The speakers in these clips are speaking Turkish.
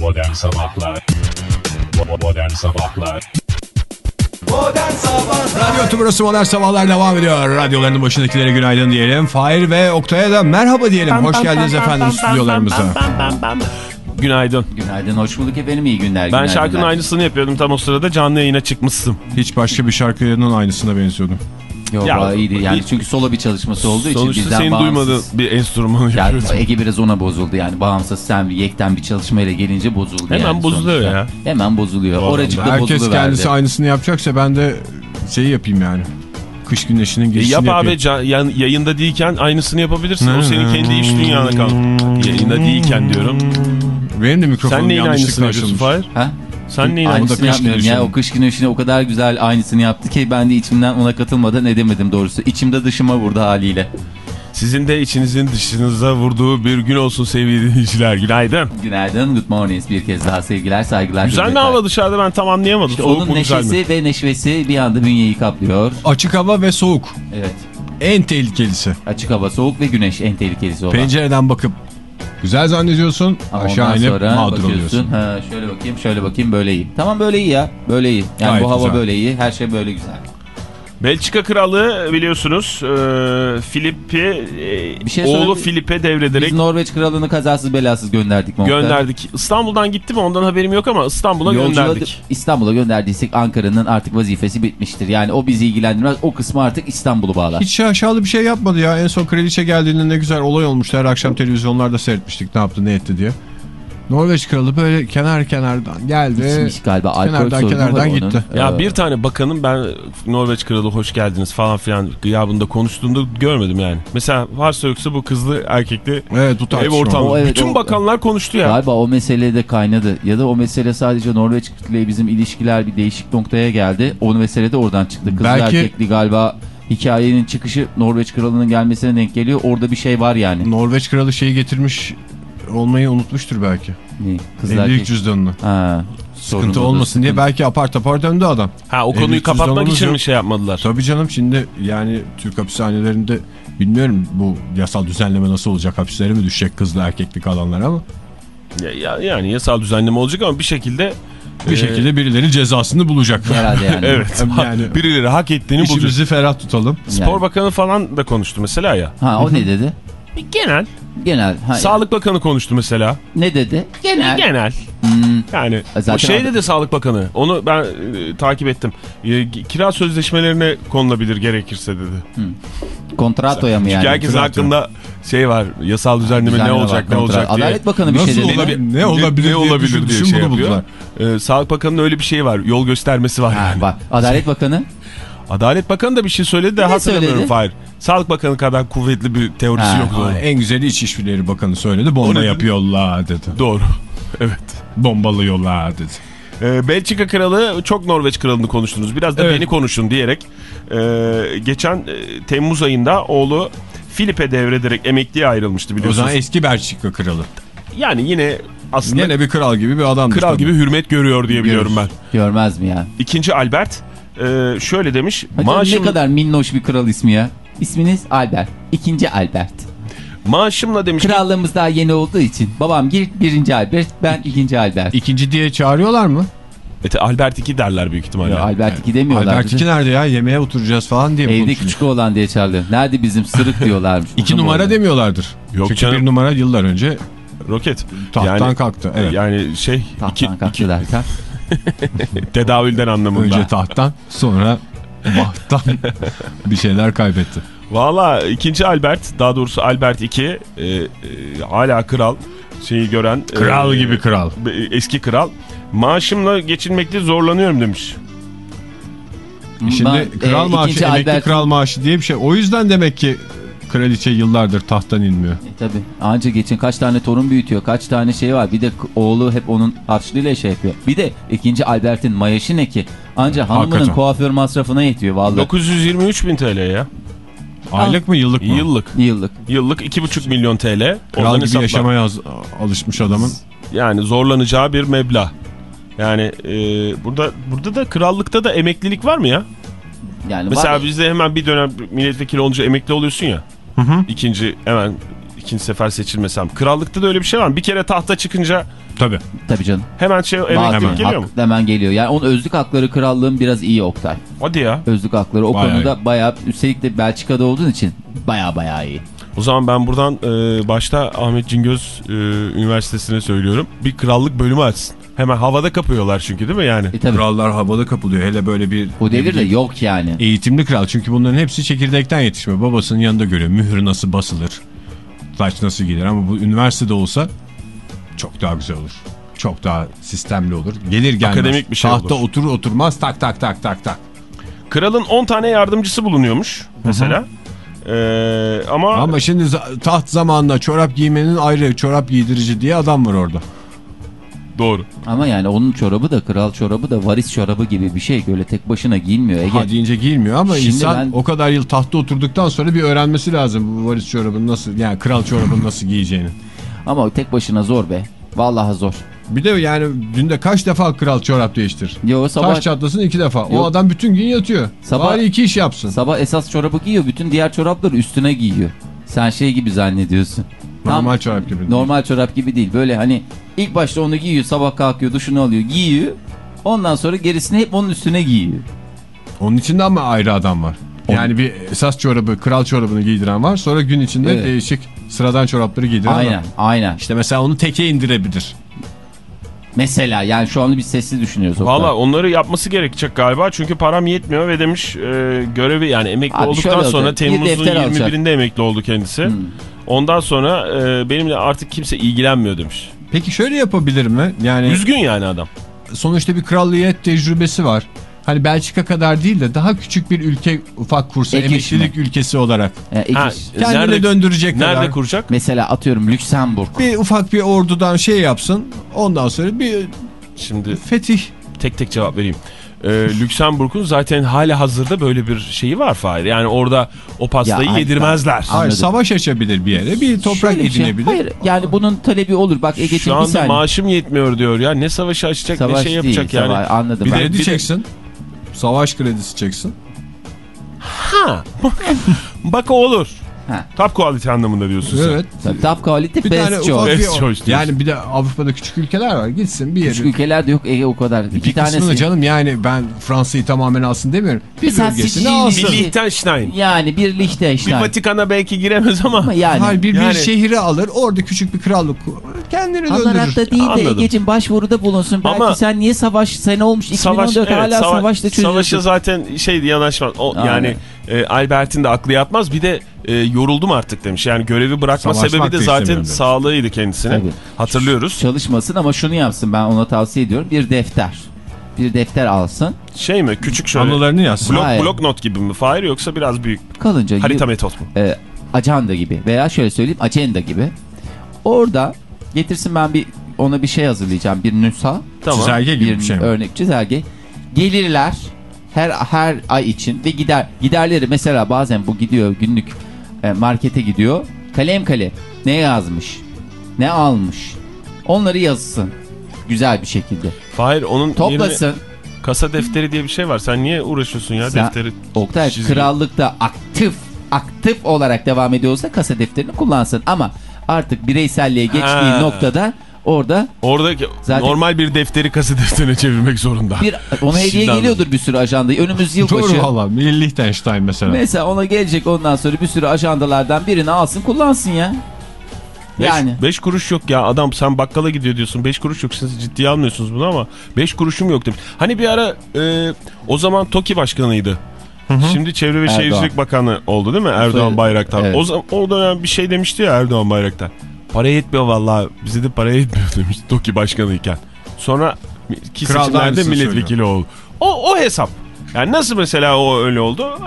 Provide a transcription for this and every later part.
Modern Sabahlar Modern Sabahlar Radyo Tümrüsü Modern Sabahlar devam ediyor. Radyolarının başındakilere günaydın diyelim. Fahir ve Oktay'a da merhaba diyelim. Hoş geldiniz efendim stüdyolarımıza. Günaydın. Günaydın, hoş bulduk efendim, iyi günler. Ben günler, şarkının aynısını yapıyordum tam o sırada canlı yayına çıkmışsın. Hiç başka bir şarkının aynısına benziyordum. Yok Ya, iyiydi yani çünkü solo bir çalışması olduğu için Sonuçta bizden senin bağımsız. duymadığın bir enstrümanı Ya, yapıyordum. Ege biraz ona bozuldu yani bağımsız sen bir yekten bir çalışmayla gelince bozuldu Hemen yani bozuluyor sonuçta. ya. Hemen bozuluyor. Oracıkta Herkes bozuluverdi. kendisi aynısını yapacaksa ben de şeyi yapayım yani. Kış güneşinin E, geçişini yap yapayım. abi can- yan- yayında değilken aynısını yapabilirsin. O senin kendi iş dünyana kal. Yayında değilken diyorum. Benim de mikrofonum Sen neyin yanlışlıkla aynısını yapıyorsun açılmış. Fahir? Ha? Sen neyin Aynısını aynısını kış yapmıyorum ya. O kış güneşine o kadar güzel aynısını yaptı ki ben de içimden ona katılmadan edemedim doğrusu. İçimde dışıma vurdu haliyle. Sizin de içinizin dışınıza vurduğu bir gün olsun sevgili dinleyiciler. Günaydın. Günaydın, good morning bir kez daha sevgiler, saygılar. Güzel mi hava dışarıda ben tam anlayamadım. İşte Soğuk onun neşesi ve neşvesi bir anda bünyeyi kaplıyor. Açık hava ve soğuk. Evet. En tehlikelisi. Açık hava, soğuk ve güneş en tehlikelisi olan. Pencereden bakıp güzel zannediyorsun. Ama aşağı inip mağdur oluyorsun. Ha, şöyle bakayım, şöyle bakayım, böyle iyi. Tamam böyle iyi ya, böyle iyi. Yani Gayet bu hava güzel. böyle iyi, her şey böyle güzel. Belçika kralı biliyorsunuz e, Filip'i e, şey oğlu Filip'e devrederek Biz Norveç kralını kazasız belasız gönderdik. mi gönderdik. İstanbul'dan gitti mi ondan haberim yok ama İstanbul'a gönderdik. İstanbul'a gönderdiysek Ankara'nın artık vazifesi bitmiştir. Yani o bizi ilgilendirmez. O kısmı artık İstanbul'u bağlar. Hiç şaşalı bir şey yapmadı ya. En son kraliçe geldiğinde ne güzel olay olmuştu. Her akşam televizyonlarda seyretmiştik ne yaptı ne etti diye. Norveç kralı böyle kenar kenardan geldi. İçmiş galiba alkol kenardan kenardan var onun. gitti. Ya Ee, bir tane bakanın ben Norveç kralı hoş geldiniz falan filan gıyabında konuştuğunda görmedim yani. Mesela varsa yoksa bu kızlı erkekli Evet bu ev ortamı. O evet, Bütün o- bakanlar konuştu ya. Galiba o mesele de kaynadı. Ya da o mesele sadece Norveç ile bizim ilişkiler bir değişik noktaya geldi. O mesele de oradan çıktı. Kızlı Belki- erkekli galiba hikayenin çıkışı Norveç kralının gelmesine denk geliyor. Orada bir şey var yani. Norveç kralı şeyi getirmiş olmayı unutmuştur belki. Ne? Kızlı Evlilik erkek. cüzdanını. Ha, Sıkıntı olmasın diye sıkıntı. belki apar topar döndü adam. Ha o konuyu kapatmak için yok. mi şey yapmadılar? Tabii canım şimdi yani Türk hapishanelerinde bilmiyorum bu yasal düzenleme nasıl olacak hapislere mi düşecek kızlı erkeklik alanlar ama Ya, ya- yani yasal düzenleme olacak ama bir şekilde bir e, şekilde birileri cezasını bulacak. Herhalde yani. Evet. Yani- birileri hak ettiğini bulacak. İşimizi ferah tutalım. Spor Yani. Bakanı falan da konuştu mesela ya. Ha o ne dedi? Genel. Genel. Ha, Sağlık Bakanı konuştu mesela. Ne dedi? Genel. Genel. Hmm, Yani Zaten o şeyde adam- de Sağlık Bakanı. Onu ben e, takip ettim. E, kira sözleşmelerine konulabilir gerekirse dedi. kontratoya mı Çünkü yani? herkesin kira- hakkında şey var. Yasal düzenleme Düzenleme ne var, olacak ne kontrat- olacak diye. Adalet Bakanı bir Nasıl şey dedi. olabilir? mi? Ne olabilir ne diye olabilir düşün- diye düşün şey yapıyor. buldular. E, Sağlık Bakanı'nın öyle bir şey var. Yol göstermesi var Ha, yani. bak. Adalet Bakanı. Adalet Bakanı da bir şey söyledi de Ne hatırlamıyorum söyledi? Fahir. Sağlık Bakanı kadar kuvvetli bir teorisi Ha, yok. Aa, Doğru. en güzeli İçişleri Bakanı söyledi. O Bomba yapıyorlar dedi. Doğru. Evet. Bombalıyorlar dedi. Ee, Belçika kralı çok Norveç kralını konuştunuz. Biraz da Evet. beni konuşun diyerek e, geçen e, Temmuz ayında oğlu Filip'e devrederek emekliye ayrılmıştı O biliyorsunuz. zaman eski Belçika kralı. Yani yine aslında Yine bir kral gibi bir adam. kral gibi hürmet görüyor diye biliyorum ben. Görmez mi ya? İkinci Albert e, şöyle demiş. Maaşım, Ne kadar minnoş bir kral ismi ya. İsminiz Albert. İkinci Albert. maaşımla demiş Krallığımız daha yeni olduğu için. Babam gir birinci Albert, ben ikinci Albert. İkinci diye çağırıyorlar mı? Evet, Albert 2 derler büyük ihtimalle. Ya, Albert 2 demiyorlar. Albert iki nerede ya? Yemeğe oturacağız falan diye Evde küçük olan diye çağırıyor. Nerede bizim sırık diyorlarmış. İki Uzun numara boylu. demiyorlardır. Yok Çünkü canım. bir numara yıllar önce Roket. tahttan Yani- kalktı. Evet. Yani şey iki, Tahttan kalktı iki- derken. tedavülden anlamında. Önce tahttan sonra bahttan bir şeyler kaybetti. Valla ikinci Albert daha doğrusu Albert 2 e, e, hala kral şeyi gören Kral e, gibi kral. e, eski kral maaşımla geçinmekte zorlanıyorum demiş. Şimdi Ben, kral e, maaşı, emekli Albert'in- kral maaşı diye bir şey. O yüzden demek ki kraliçe yıllardır tahttan inmiyor. E, tabii. Anca geçin kaç tane torun büyütüyor. Kaç tane şey var. Bir de oğlu hep onun harçlığıyla şey yapıyor. Bir de ikinci Albert'in mayaşı ne ki? Anca hanımının Hakikaten. kuaför masrafına yetiyor vallahi. 923 bin TL ya. Aylık mı yıllık mı? Yıllık. Yıllık. Yıllık 2,5 milyon TL. Kral gibi yaşamaya alışmış adamın. Yani zorlanacağı bir meblağ. Yani e, burada burada da krallıkta da emeklilik var mı ya? Yani Mesela var- bizde hemen bir dönem milletvekili olunca emekli oluyorsun ya. İkinci hemen ikinci sefer seçilmesem. Krallıkta da öyle bir şey var mı? Bir kere tahta çıkınca Tabii. Tabii canım. hemen şey Bazı emeklilik geliyor mu? hemen geliyor. Yani onun özlük hakları krallığın biraz iyi Oktay. Hadi ya. Özlük hakları o Bayağı konuda bayağı üstelik de Belçika'da olduğun için bayağı bayağı iyi. O zaman ben buradan e, başta Ahmet Cingöz e, Üniversitesi'ne söylüyorum. Bir krallık bölümü açsın. Hemen havada kapıyorlar çünkü değil mi yani? E tabii Krallar havada kapılıyor. Hele böyle bir bu devirde bileyim, yok yani. eğitimli kral. Çünkü bunların hepsi çekirdekten yetişme. Babasının yanında görüyor. Mühür nasıl basılır. Saç nasıl giyilir. Ama bu üniversitede olsa çok daha güzel olur. Çok daha sistemli olur. Gelir gelmez. Akademik bir şey Tahta olur. oturur oturmaz tak tak tak tak tak. Kralın 10 tane yardımcısı bulunuyormuş mesela. E, ama, Ama şimdi taht zamanında çorap giymenin ayrı çorap giydirici diye adam var orada. doğru. Ama yani onun çorabı da kral çorabı da varis çorabı gibi bir şey. Öyle tek başına giyinmiyor Ege. Ha deyince giyilmiyor ama Şimdi insan ben- o kadar yıl tahtta oturduktan sonra bir öğrenmesi lazım bu varis çorabını nasıl yani kral çorabını nasıl giyeceğini. Ama tek başına zor be. Vallahi zor. Bir de yani günde kaç defa kral çorap değiştir? Yo sabah Taş çatlasın iki defa. O Yok. adam bütün gün yatıyor. Sabah- Bari iki iş yapsın. sabah esas çorabı giyiyor. Bütün diğer çorapları üstüne giyiyor. Sen şey gibi zannediyorsun. Tam Normal çorap gibi. normal çorap gibi değil. Böyle hani ilk başta onu giyiyor. Sabah kalkıyor, duşunu alıyor, giyiyor. Ondan sonra gerisini hep onun üstüne giyiyor. Onun içinde ama ayrı adam var. Yani bir esas çorabı, kral çorabını giydiren var. Sonra gün içinde Evet. değişik sıradan çorapları giydiren Aynen, var. aynen. İşte mesela onu teke indirebilir. Mesela yani şu anda biz sessiz düşünüyoruz. Valla onları yapması gerekecek galiba. Çünkü param yetmiyor ve demiş e, görevi yani emekli Abi olduktan sonra bir Temmuz'un defter alacak. 21'inde emekli oldu kendisi. Hmm. Ondan sonra e, benimle artık kimse ilgilenmiyor demiş. Peki şöyle yapabilir mi? Yani Üzgün yani adam. sonuçta bir kralliyet tecrübesi var. Hani Belçika kadar değil de daha küçük bir ülke ufak kursa Ek emeklilik ülkesi olarak. Ek Ha. Kendini Nerede- döndürecek Nerede kadar. kuracak? Mesela atıyorum Lüksemburg. Bir ufak bir ordudan şey yapsın. Ondan sonra bir Şimdi fetih. tek tek cevap vereyim. Ee, Lüksemburg'un zaten hali hazırda böyle bir şeyi var Fahir. Yani orada o pastayı Ya, ay- yedirmezler. Hayır, Anladım. savaş açabilir bir yere. Bir toprak Şöyle bir şey, edinebilir. Hayır yani bunun talebi olur. Bak Ege'ciğim Şu bir anda maaşım yetmiyor diyor ya. Ne savaşı açacak Savaş ne şey yapacak değil, yani. savaş- anladım Bir ben. de-. Savaş kredisi çeksin. Ha. Bak olur. Ha. Top quality anlamında diyorsun sen. Evet. Top quality Bir tane best choice. bir Best choice. Yani bir de Avrupa'da küçük ülkeler var. Gitsin bir yere. Küçük ülkelerde yok Ege o kadar. İki bir kısmını tanesi. canım yani ben Fransa'yı tamamen alsın demiyorum. Bir Mesela bölgesini alsın. Bir Liechtenstein. Yani bir Bir Liechtenstein. Vatikan'a belki giremez ama. Ama yani. Hayır bir, Yani- bir şehri alır orada küçük bir krallık kendini döndürür. Anlarakta değil de Anladım. Ege'cim başvuruda bulunsun. Belki Ama- sen niye savaş sene olmuş 2014 Savaş, evet, hala sava- savaşta çözüyorsun. Savaşa zaten şey yanaşmaz. O, Aynen. yani e, Albert'in de aklı yatmaz. Bir de e, yoruldum artık demiş. Yani görevi bırakma Savaşmak sebebi de zaten sağlığıydı kendisine. Tabii. Hatırlıyoruz. Çalışmasın ama şunu yapsın ben ona tavsiye ediyorum. Bir defter. Bir defter alsın. Şey mi? Küçük şöyle. Anılarını yazsın. Blok, Hayır. blok not gibi mi? Fahir yoksa biraz büyük. Kalınca Harita metot mu? e, ajanda gibi veya şöyle söyleyeyim ajenda gibi. Orada getirsin ben bir ona bir şey hazırlayacağım. Bir nüsa. Tamam. Çizelge gibi bir bir şey mi? örnek çizelge. Gelirler her her ay için ve gider giderleri mesela bazen bu gidiyor günlük e, markete gidiyor. Kalem kalem ne yazmış? Ne almış? Onları yazsın. Güzel bir şekilde. Fahir onun yerine Toplasın. kasa defteri diye bir şey var. Sen niye uğraşıyorsun ya Sen- defteri? Oktay çizgi? krallıkta aktif aktif olarak devam ediyorsa kasa defterini kullansın ama artık bireyselliğe geçtiği Ha. noktada orada Oradaki Zaten- normal bir defteri kasa defterine çevirmek zorunda. bir ona hediye Şimdi anladım. geliyordur bir sürü ajanda. Önümüz yılbaşı. Doğru valla. Bir Liechtenstein mesela. Mesela ona gelecek ondan sonra bir sürü ajandalardan birini alsın kullansın ya. Beş, Yani. beş kuruş yok ya adam sen bakkala gidiyor diyorsun 5 kuruş yok siz ciddiye almıyorsunuz bunu ama 5 kuruşum yok demiş. Hani bir ara e, o zaman TOKİ başkanıydı. Şimdi Çevre ve Erdoğan. Şehircilik Bakanı oldu değil mi Erdoğan. Bayraktar? Evet. O, zaman, o dönem bir şey demişti ya Erdoğan Bayraktar. Para yetmiyor vallahi bize de para yetmiyor demiş TOKİ başkanıyken. Sonra ki seçimlerde milletvekili oldu. O, o hesap. Yani nasıl mesela o öyle oldu?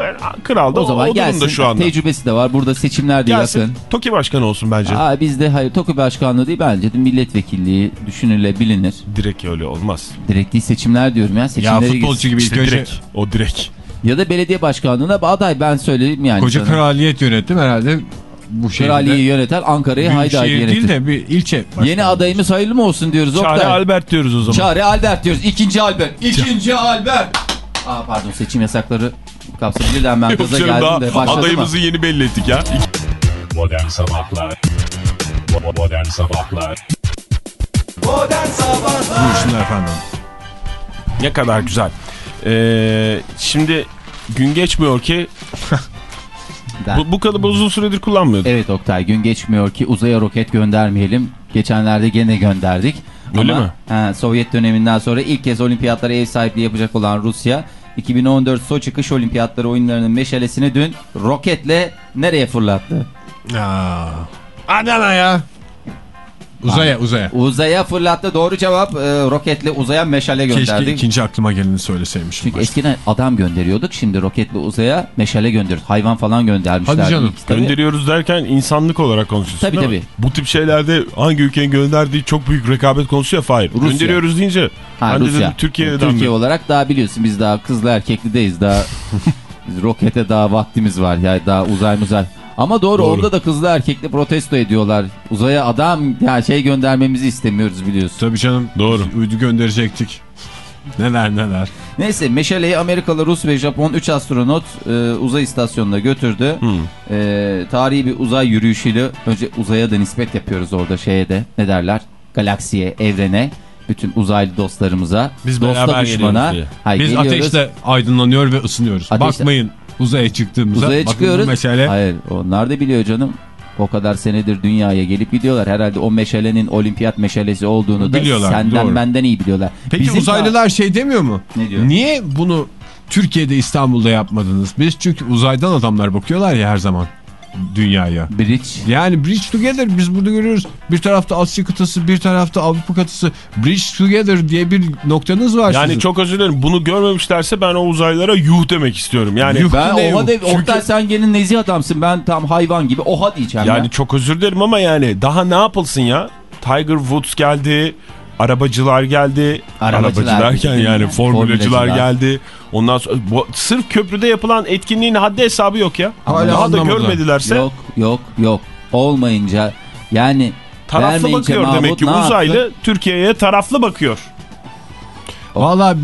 Kral da O zaman o durumda gelsin. şu anda. Tecrübesi de var. Burada seçimler de Gelsin yakın. TOKİ başkanı olsun bence. Aa, bizde hayır TOKİ başkanlığı değil bence de milletvekilliği düşünülebilir. Direkt öyle olmaz. Direkt değil seçimler diyorum ya. Ya Seçimlere futbolcu gitsin. gibi ilk İşte önce direkt. O direkt. Ya da belediye başkanlığına aday ben söyleyeyim yani. koca sana. kraliyet yönetim herhalde bu. Kraliyeyi yöneten Ankara'yı haydi haydi Büyükşehir değil yönetir. de bir ilçe. Yeni adayımız hayırlı mı olsun diyoruz Çare Oktay. Albert diyoruz o zaman. Çare Albert diyoruz. İkinci Albert. İkinci Albert. Aa pardon seçim yasakları kapsamında ben Yok gaza geldim de başladı mı? adayımızı yeni belli ettik ya. Modern Sabahlar Bo- Modern Sabahlar Buyursunlar efendim. Ne kadar güzel. Ee, şimdi gün geçmiyor ki Ben- bu, bu kadar uzun süredir kullanmıyorduk. Evet Oktay gün geçmiyor ki uzaya roket göndermeyelim. Geçenlerde gene gönderdik. Öyle Ama, mi? he, Sovyet döneminden sonra ilk kez olimpiyatlara ev sahipliği yapacak olan Rusya 2014 Soçi kış olimpiyatları oyunlarının meşalesini dün roketle nereye fırlattı? Aa. Adana ya. Uzaya uzaya. Uzaya fırlattı. Doğru cevap e, roketle uzaya meşale Keşke gönderdik. ikinci aklıma geleni söyleseymişim. Çünkü başta. eskiden adam gönderiyorduk. Şimdi roketle uzaya meşale gönderiyoruz. Hayvan falan göndermişler. Hadi canım. İlk, tabii. Gönderiyoruz derken insanlık olarak konuşuyorsun Tabii, mi? tabii. Bu tip şeylerde hangi ülkenin gönderdiği çok büyük rekabet konusu ya Fahir. Rusya. Gönderiyoruz deyince Ha, Rusya. dedim Türkiye'den Türkiye mi? olarak daha biliyorsun biz daha kızlı erkeklideyiz. Daha biz rokete daha vaktimiz var. Yani daha uzay muzay. Ama doğru, Doğru. orada da kızlı erkekli protesto ediyorlar. Uzaya adam ya şey göndermemizi istemiyoruz biliyorsun. Tabii canım. Doğru. Uydu gönderecektik. Neler neler. Neyse meşaleyi Amerikalı, Rus ve Japon 3 astronot e, uzay istasyonuna götürdü. Hmm. E, tarihi bir uzay yürüyüşüyle önce uzaya da nispet yapıyoruz orada şeye de ne derler galaksiye, evrene. Bütün uzaylı dostlarımıza, Biz dosta beraber düşmana. Hayır, Biz geliyoruz. ateşle aydınlanıyor ve ısınıyoruz. Ateşle- Bakmayın uzaya çıktığımıza. Uzaya Bakın çıkıyoruz. bu meşale. Hayır onlar da biliyor canım. O kadar senedir dünyaya gelip gidiyorlar. Herhalde o meşalenin olimpiyat meşalesi olduğunu da Biliyorlar, senden doğru. benden iyi biliyorlar. Peki Bizim uzaylılar şey demiyor mu? Ne diyor? Niye bunu Türkiye'de İstanbul'da yapmadınız? Biz çünkü uzaydan adamlar bakıyorlar ya her zaman dünyaya. Bridge. Yani Bridge Together biz burada görüyoruz. Bir tarafta Asya kıtası, bir tarafta Avrupa kıtası. Bridge Together diye bir noktanız var Yani sizin. çok özür dilerim. Bunu görmemişlerse ben o uzaylılara yuh demek istiyorum. Yani Yuh. Ben oha de, Çünkü- Oktay sen gene nezih adamsın. Ben tam hayvan gibi oha diyeceğim yani ya. çok özür dilerim ama yani daha ne yapılsın ya? Tiger Woods geldi. Arabacılar geldi. Arabacılar Arabacı derken dedim yani ya. formülacılar, Formülacılar. geldi. Ondan sonra bu, sırf köprüde yapılan etkinliğin haddi hesabı yok ya. Hala Daha da görmedilerse Yok yok yok. Olmayınca yani taraflı bakıyor Mahmut demek ki uzaylı Türkiye'ye taraflı bakıyor. Valla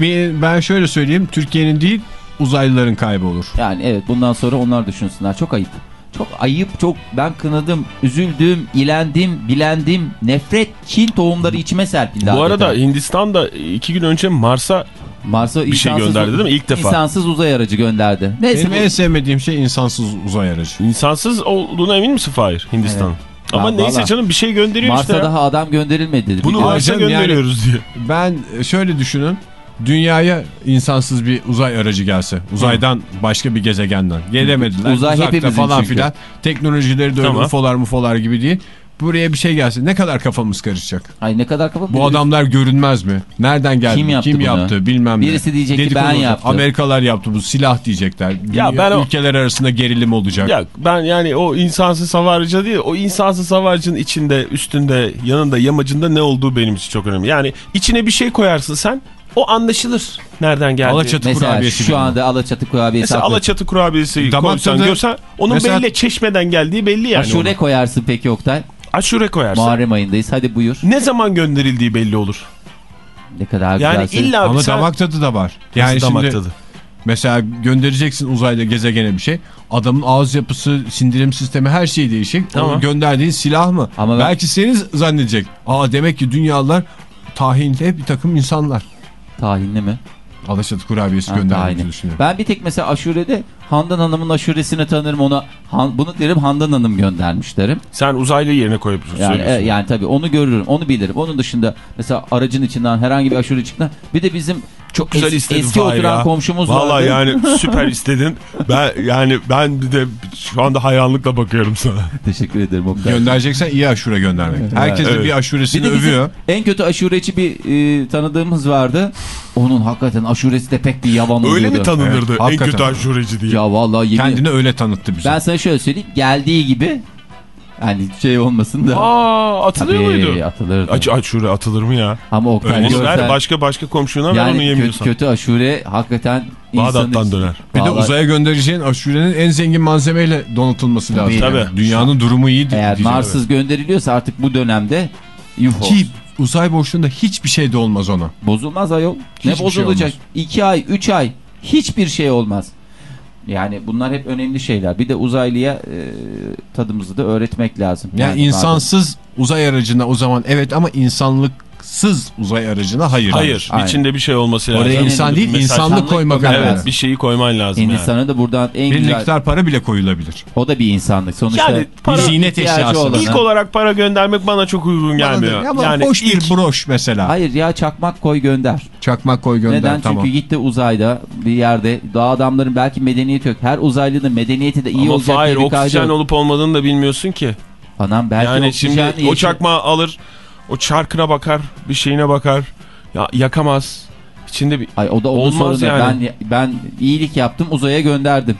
ben şöyle söyleyeyim. Türkiye'nin değil uzaylıların kaybı olur. Yani evet bundan sonra onlar düşünsünler. Çok ayıp. Çok ayıp, çok ben kınadım, üzüldüm, ilendim, bilendim. Nefret, kin tohumları içime serpildi. Bu adeta. arada Hindistan da iki gün önce Mars'a Mars'a bir şey insansız- gönderdi değil mi? İlk defa. İnsansız uzay aracı gönderdi. Neyse Benim bu- en sevmediğim şey insansız uzay aracı. insansız olduğuna emin misin Fahir Hindistan? Evet. Ama Ya neyse canım bir şey gönderiyor Mars'a işte ya. daha adam gönderilmedi. Bunu Bir- Mars'a canım, yani- gönderiyoruz diye. Ben şöyle düşünün. Dünyaya insansız bir uzay aracı gelse. Uzaydan başka bir gezegenden. Gelemediler. Uzay Uzakta hepimizin falan çünkü. filan. Teknolojileri de öyle Tamam. ufolar mufolar gibi değil. Buraya bir şey gelse ne kadar kafamız karışacak. Ay ne kadar kafa. Bu adamlar görünmez mi? Nereden geldi? Kim yaptı bunu? yaptı? Bilmem ne. Birisi diyecek ki Dedikodu ben olacak. yaptım. Amerikalılar yaptı bu silah diyecekler. Ya ben o- Ülkeler arasında gerilim olacak. Ya ben yani o insansız hava aracı değil o insansız hava aracının içinde üstünde yanında yamacında ne olduğu benim için çok önemli. Yani içine bir şey koyarsın sen o anlaşılır nereden geldi. Alaçatı Mesela kurabiyesi şu anda Alaçatı kurabiyesi. Mesela. Alaçatı kurabiyesi Damak koysan tadı- görsen onun Mesela- belli çeşmeden geldiği belli yani. Aşure onun. koyarsın peki Oktay. Aşure koyarsın. Muharrem ayındayız. Hadi buyur. Ne zaman gönderildiği belli olur. Ne kadar Yani güzel. illa Ama sen... damak tadı da var. Nasıl Yani damak şimdi tadı? mesela göndereceksin uzayda gezegene bir şey. Adamın ağız yapısı, sindirim sistemi her şey değişik. Tamam. O gönderdiğin silah mı? Ama ben- Belki seni zannedecek. Aa demek ki dünyalar tahinde bir takım insanlar. Tahinli mi? Alaçatı kurabiyesi gönderdiğini düşünüyorum. Ben bir tek mesela aşurede Handan Hanım'ın aşuresini tanırım ona. Han, bunu derim Handan Hanım göndermiş derim. Sen uzaylı yerine koyup Yani, söylüyorsun. e, yani tabii onu görürüm, onu bilirim. Onun dışında mesela aracın içinden herhangi bir aşure çıktı. Bir de bizim Çok güzel es- istedin eski oturan ya. komşumuz Vallahi vardı. yani süper istedin. Ben yani ben bir de şu anda hayranlıkla bakıyorum sana. Teşekkür ederim Oktay. Göndereceksen iyi aşure göndermek. Herkes de Evet. bir Bir aşuresini bizim övüyor. en kötü aşureci bir e, tanıdığımız vardı. Onun hakikaten aşuresi de pek bir yavan oluyordu. Öyle mi tanınırdı Evet, en hakikaten. kötü aşureci diye? Ya vallahi yemin Kendini öyle tanıttı bize. Ben sana şöyle söyleyeyim. Geldiği gibi hani şey olmasın da. Aa atılıyor Tabii, muydu? atılırdı. Aç aşure atılır mı ya? Ama Oktay Öyle görsen- ver başka başka komşuna ver onu yani kötü, yemiyorsan. kötü aşure hakikaten Bağdat'tan insanı- döner. bir de Vallahi- uzaya göndereceğin aşurenin en zengin malzemeyle donatılması lazım. Tabii. Dünyanın durumu iyi Eğer. Mars'ız gönderiliyorsa artık bu dönemde UFO. Ki uzay boşluğunda hiçbir şey de olmaz ona. Bozulmaz ayol. ne Hiçbir şey bozulacak? olmaz. 2 ay, 3 ay hiçbir şey olmaz. Yani bunlar hep önemli şeyler. Bir de uzaylıya e, tadımızı da öğretmek lazım. Yani insansız uzay aracına o zaman evet ama insanlıksız uzay aracına hayır. Hayır. Aynen. içinde bir şey olması lazım. Oraya insan değil Mesaj- insanlık koymak lazım. Evet bir şeyi koyman lazım yani. Hindistan'a da buradan en Bir güzel... miktar para bile koyulabilir. O da bir insanlık. Sonuçta Yani para- Ziynet eşyası. olanı- İlk olarak para göndermek bana çok uygun gelmiyor. Ama yani hoş bir ilk- broş mesela. Hayır ya çakmak koy gönder. Çakmak koy gönder Neden? tamam. Çünkü gitti uzayda bir yerde. Daha adamların belki medeniyeti yok. Her uzaylının medeniyeti de iyi Ama olacak hayır diye bir kaydı oksijen yok. olup olmadığını da bilmiyorsun ki. Anam belki yani oksijen şimdi o çakmağı alır, o çarkına bakar, bir şeyine bakar. Ya yakamaz. İçinde bir Ay o da onun Olmaz sorunu. yani. Ben ben iyilik yaptım uzaya gönderdim.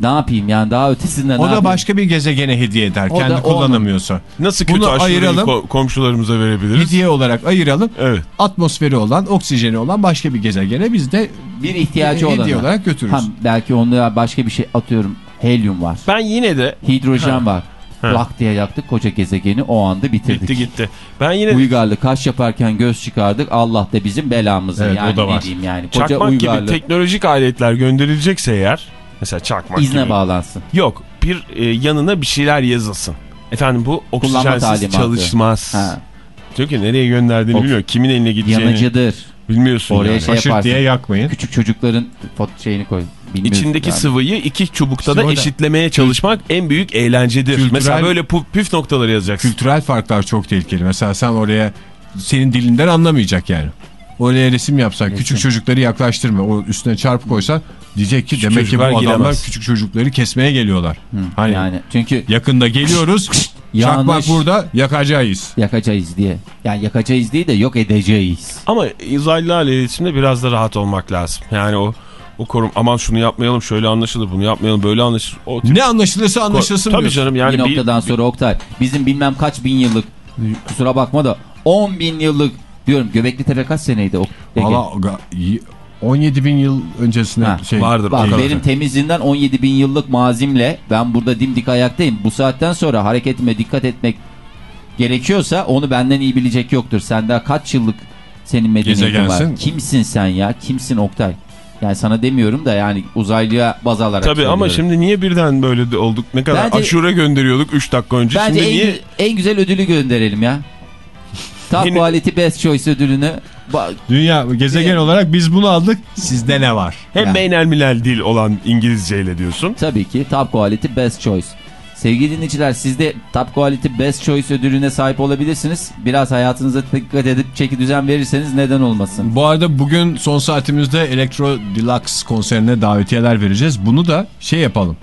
Ne yapayım yani daha ötesinden ne O da yapayım? başka bir gezegene hediye eder. O da Kendi olmadı. kullanamıyorsa. nasıl kötü Bunu ayıralım. ko- komşularımıza verebiliriz? Hediye olarak ayıralım. Evet. Atmosferi olan, oksijeni olan başka bir gezegene biz de bir ihtiyacı hediye olarak götürürüz. Ha, belki onda başka bir şey atıyorum. Helyum var. Ben yine de Hidrojen var. Lak diye yaktık koca gezegeni o anda bitirdik. gitti gitti. Ben yine Uygarlı kaş yaparken göz çıkardık. Allah da bizim belamızı. Evet, yani o da ne var. diyeyim yani. Koca çakmak uygarlı gibi teknolojik aletler gönderilecekse eğer mesela çakmak izne gibi. bağlansın. Yok bir e, yanına bir şeyler yazılsın. Efendim bu oksijensiz çalışmaz. Ha. Diyor ki nereye gönderdiğini Oks- bilmiyor. Kimin eline gideceğini Yanıcıdır. bilmiyorsun Oraya yani. şey Aşırt yaparsın. diye yakmayın. Küçük çocukların şeyini koy. Bilmiyorsun İçindeki yani. sıvıyı iki çubukta İşte da eşitlemeye çalışmak en büyük eğlencedir. Kültürel- Mesela böyle püf noktaları yazacaksın. Kültürel farklar çok tehlikeli. Mesela sen oraya senin dilinden anlamayacak yani. Oraya resim yapsan Resim. küçük çocukları yaklaştırma. O üstüne çarpı koysan diyecek ki Küçük demek ki bu adamlar giremez. küçük çocukları kesmeye geliyorlar. Hani Yani çünkü yakında geliyoruz. çakmak burada yakacağız. yakacağız diye. Yani yakacağız diye de yok edeceğiz. Ama uzaylılarla iletişimde biraz da rahat olmak lazım. Yani o o korum aman şunu yapmayalım şöyle anlaşılır bunu yapmayalım böyle anlaşılır. O tip- Ne anlaşılırsa anlaşılsın Tabii diyorsun. canım yani bir noktadan sonra Oktay bizim bilmem kaç bin yıllık kusura bakma da 10 bin yıllık diyorum Göbekli Tepe kaç seneydi? Valla ga- y- 17 bin yıl öncesine Ha, şey vardır. Bak kadar. benim temizliğinden 17 bin yıllık mazimle ben burada dimdik ayaktayım. Bu saatten sonra hareketime dikkat etmek gerekiyorsa onu benden iyi bilecek yoktur. Sen daha kaç yıllık senin medeniyetin var. Kimsin sen ya? Kimsin Oktay? Yani sana demiyorum da yani uzaylıya baz alarak Tabii ama söylüyorum. şimdi niye birden böyle olduk? Ne kadar Bence- aşure gönderiyorduk 3 dakika önce. Bence şimdi en, niye en güzel ödülü gönderelim ya. Top Yeni- Quality Best Choice ödülünü. Dünya gezegen Evet. olarak biz bunu aldık. Sizde ne var? hem Yani. beynel milel dil olan İngilizceyle diyorsun. Tabii ki Top Quality Best Choice. Sevgili dinleyiciler siz de Top Quality Best Choice ödülüne sahip olabilirsiniz. Biraz hayatınıza dikkat edip çeki düzen verirseniz neden olmasın. Bu arada bugün son saatimizde Electro Deluxe konserine davetiyeler vereceğiz. Bunu da şey yapalım.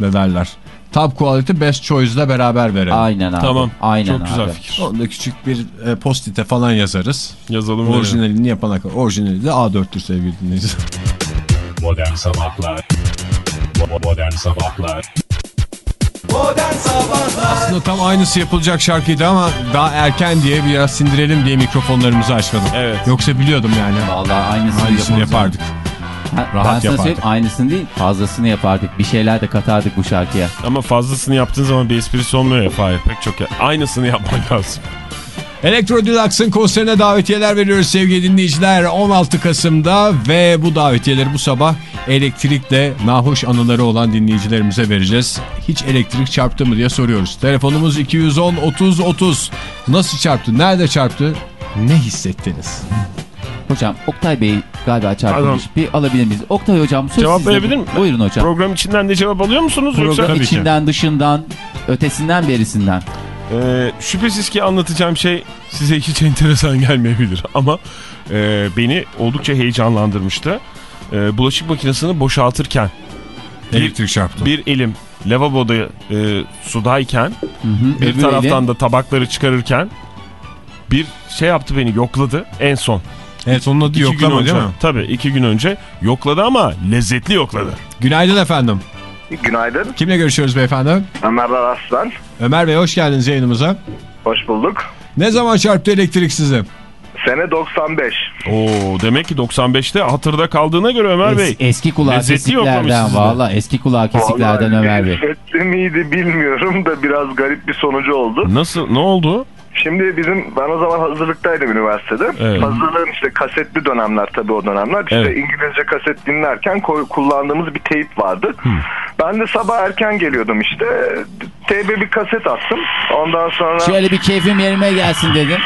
Ne derler? Top Quality Best Choice'la beraber verelim. Aynen abi. Tamam. Aynen Çok güzel abi. fikir. Onda küçük bir e, postite falan yazarız. Yazalım. verelim. Orijinalini yapana kadar. Orijinali de A4'tür sevgili dinleyiciler. Modern Sabahlar Modern Sabahlar Aslında tam aynısı yapılacak şarkıydı ama daha erken diye biraz sindirelim diye mikrofonlarımızı açmadım. Evet. Yoksa biliyordum yani. Vallahi aynısını, Aynısını yapardık. Ha, Rahat ben yapardık. aynısını değil fazlasını yapardık. Bir şeyler de katardık bu şarkıya. Ama fazlasını yaptığın zaman bir esprisi olmuyor ya Fahir. Pek çok ya. Aynısını yapman lazım. Electro Deluxe'ın konserine davetiyeler veriyoruz sevgili dinleyiciler. 16 Kasım'da ve bu davetiyeleri bu sabah elektrikle nahoş anıları olan dinleyicilerimize vereceğiz. Hiç elektrik çarptı mı diye soruyoruz. Telefonumuz 210 30 30. Nasıl çarptı? Nerede çarptı? Ne hissettiniz? Hocam Oktay Bey galiba çarpılmış. Bir alabilir miyiz? Oktay hocam söz Cevap sizde. verebilir miyim? Buyurun hocam. Program içinden de cevap alıyor musunuz? Yoksa Program ki. içinden dışından ötesinden berisinden. Ee, şüphesiz ki anlatacağım şey size hiç enteresan gelmeyebilir ama e, beni oldukça heyecanlandırmıştı. E, bulaşık makinesini boşaltırken Elektrik çarptı. bir elim lavaboda e, sudayken Hı hı. bir taraftan eli- da tabakları çıkarırken bir şey yaptı beni yokladı en son. Evet onun adı yoklama önce, değil mi? Tabii iki gün önce yokladı ama lezzetli yokladı. Günaydın efendim. Günaydın. Kimle görüşüyoruz beyefendi? Ömer Aslan. Ömer Bey hoş geldiniz yayınımıza. Hoş bulduk. Ne zaman çarptı elektrik sizi? Sene 95. Oo demek ki 95'te hatırda kaldığına göre Ömer Es- Bey. eski kulağı kesiklerden valla eski kulağı kesiklerden Vallahi Ömer Bey. lezzetli miydi bilmiyorum da biraz garip bir sonucu oldu. Nasıl ne oldu? Şimdi bizim ben o zaman hazırlıktaydım üniversitede. Evet. Hazırlığın işte kasetli dönemler tabii o dönemler. İşte Evet. İngilizce kaset dinlerken kullandığımız bir teyp vardı. Ben de sabah erken geliyordum işte. Teybe bir kaset attım. Ondan sonra Şöyle bir keyfim yerime gelsin dedim.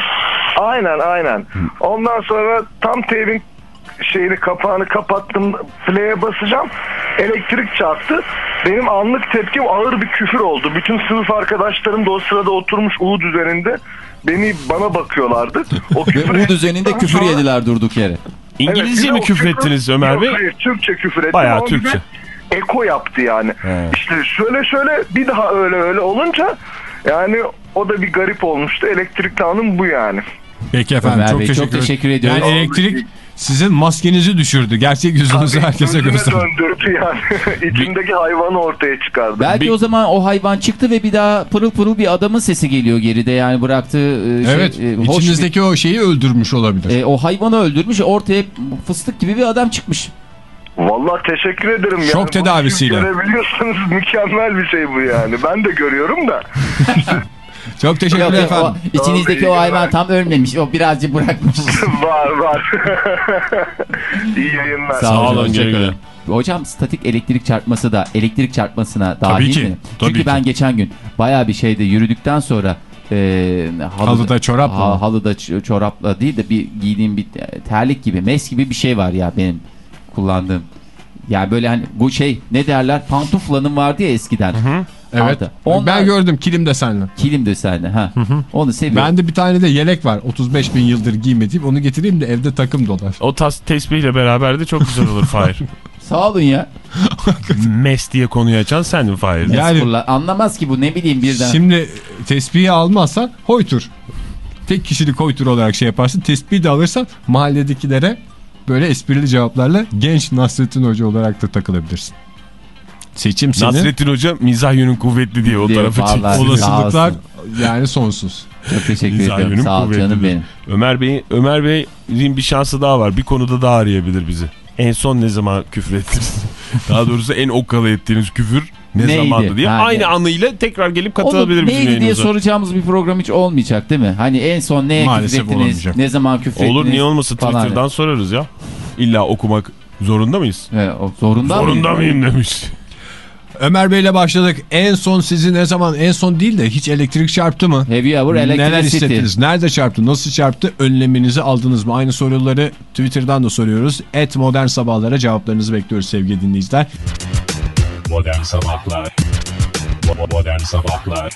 aynen aynen. Ondan sonra tam teybin şeyini kapağını kapattım. Play'e basacağım. Elektrik çarptı. Benim anlık tepkim ağır bir küfür oldu. Bütün sınıf arkadaşlarım da o sırada oturmuş Uğud üzerinde beni bana bakıyorlardı. O Ve küfür bu düzeninde ettikten küfür sonra- yediler durduk yere. İngilizce Evet, mi küfür ettiniz Ömer Yok, Bey? Hayır, Türkçe küfür ettim. Bayağı Türkçe. Eko yaptı yani. Evet. İşte şöyle şöyle bir daha öyle öyle olunca yani o da bir garip olmuştu. Elektrikli anım bu yani. Peki efendim Ömer çok Bey, teşekkür, çok teşekkür ediyoruz. Yani elektrik sizin maskenizi düşürdü. Gerçek yüzünüzü herkese Gözüme gösterdi. döndürdü yani. İçimdeki hayvanı ortaya çıkardı. Belki Bir- o zaman o hayvan çıktı ve bir daha pırıl pırıl bir adamın sesi geliyor geride. Yani bıraktığı e, şey, Evet e, hoş içinizdeki o şeyi öldürmüş olabilir. bir- e, o hayvanı öldürmüş ortaya fıstık gibi bir adam çıkmış. Vallahi teşekkür ederim. Şok yani. tedavisiyle. Bunu Görebiliyorsanız mükemmel bir şey bu yani. Ben de görüyorum da. çok teşekkürler Yok, yok, o, efendim. içinizdeki o hayvan tam ölmemiş. O birazcık bırakmış. var var. İyi yayınlar. Sağ olun, hoşça güle güle. kalın. Hocam statik elektrik çarpması da elektrik çarpmasına dahil Tabii ki, mi? tabii Çünkü ki. ben geçen gün bayağı bir şeyde yürüdükten sonra e, Halıda çorapla mı? halıda çorapla değil de bir giydiğim bir terlik gibi mes gibi bir şey var ya benim kullandığım. Yani böyle hani bu şey ne derler pantuflanın vardı ya eskiden. Evet. Aldı. Onlar Ben gördüm kilim desenli. kilim desenli ha. Onu seviyorum. Bende bir tane de yelek var. 35 bin yıldır giymediğim. Onu getireyim de evde takım dolar. O tas tesbihle beraber de çok güzel olur Fahir. Sağ olun ya. Mes diye konuyu açan sendin Fahir. Yani- Yani, anlamaz ki bu ne bileyim birden. Şimdi tespihi almazsan hoytur. Tek kişilik hoytur olarak şey yaparsın. Tespihi de alırsan mahalledekilere böyle esprili cevaplarla genç Nasrettin Hoca olarak da takılabilirsin. Seçim senin. Nasrettin Hoca mizah yönün kuvvetli diye o tarafı vallahi. çekti. Olasılıklar yani sonsuz. Çok teşekkür Mizah ediyorum. Sağ ol kuvvetli canım benim. Ömer Bey Ömer Bey'in bir şansı daha var. Bir konuda daha arayabilir bizi. En son ne zaman küfür ettiniz? daha doğrusu en okkalı ettiğiniz küfür ne Neydi? zamandı diye. Ha, Aynı anıyla tekrar gelip katılabilir bizim neydi diye soracağımız bir program hiç olmayacak değil mi? Hani en son neye Maalesef küfrettiniz, olamayacak. ne zaman küfrettiniz? Olur niye olmasın. Twitter'dan sorarız ya. İlla okumak zorunda mıyız? Evet, zorunda, Zorunda mıyım? mıyım demiş. Ömer Bey'le başladık. En son sizi ne zaman en son değil de hiç elektrik çarptı mı? You ever Neler hissettiniz? Nerede çarptı? Nasıl çarptı? Önleminizi aldınız mı? Aynı soruları Twitter'dan da soruyoruz. Et modern sabahlara cevaplarınızı bekliyoruz sevgili dinleyiciler. Modern Sabahlar Bo- Modern Sabahlar